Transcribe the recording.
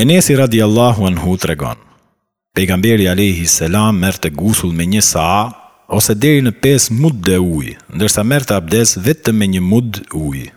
Enesi radi Allahu në të regon. Pegamberi Alehi Selam mërë të gusull me një saa, ose deri në pes mud dhe ujë, ndërsa mërë të abdes vetëm me një mud ujë.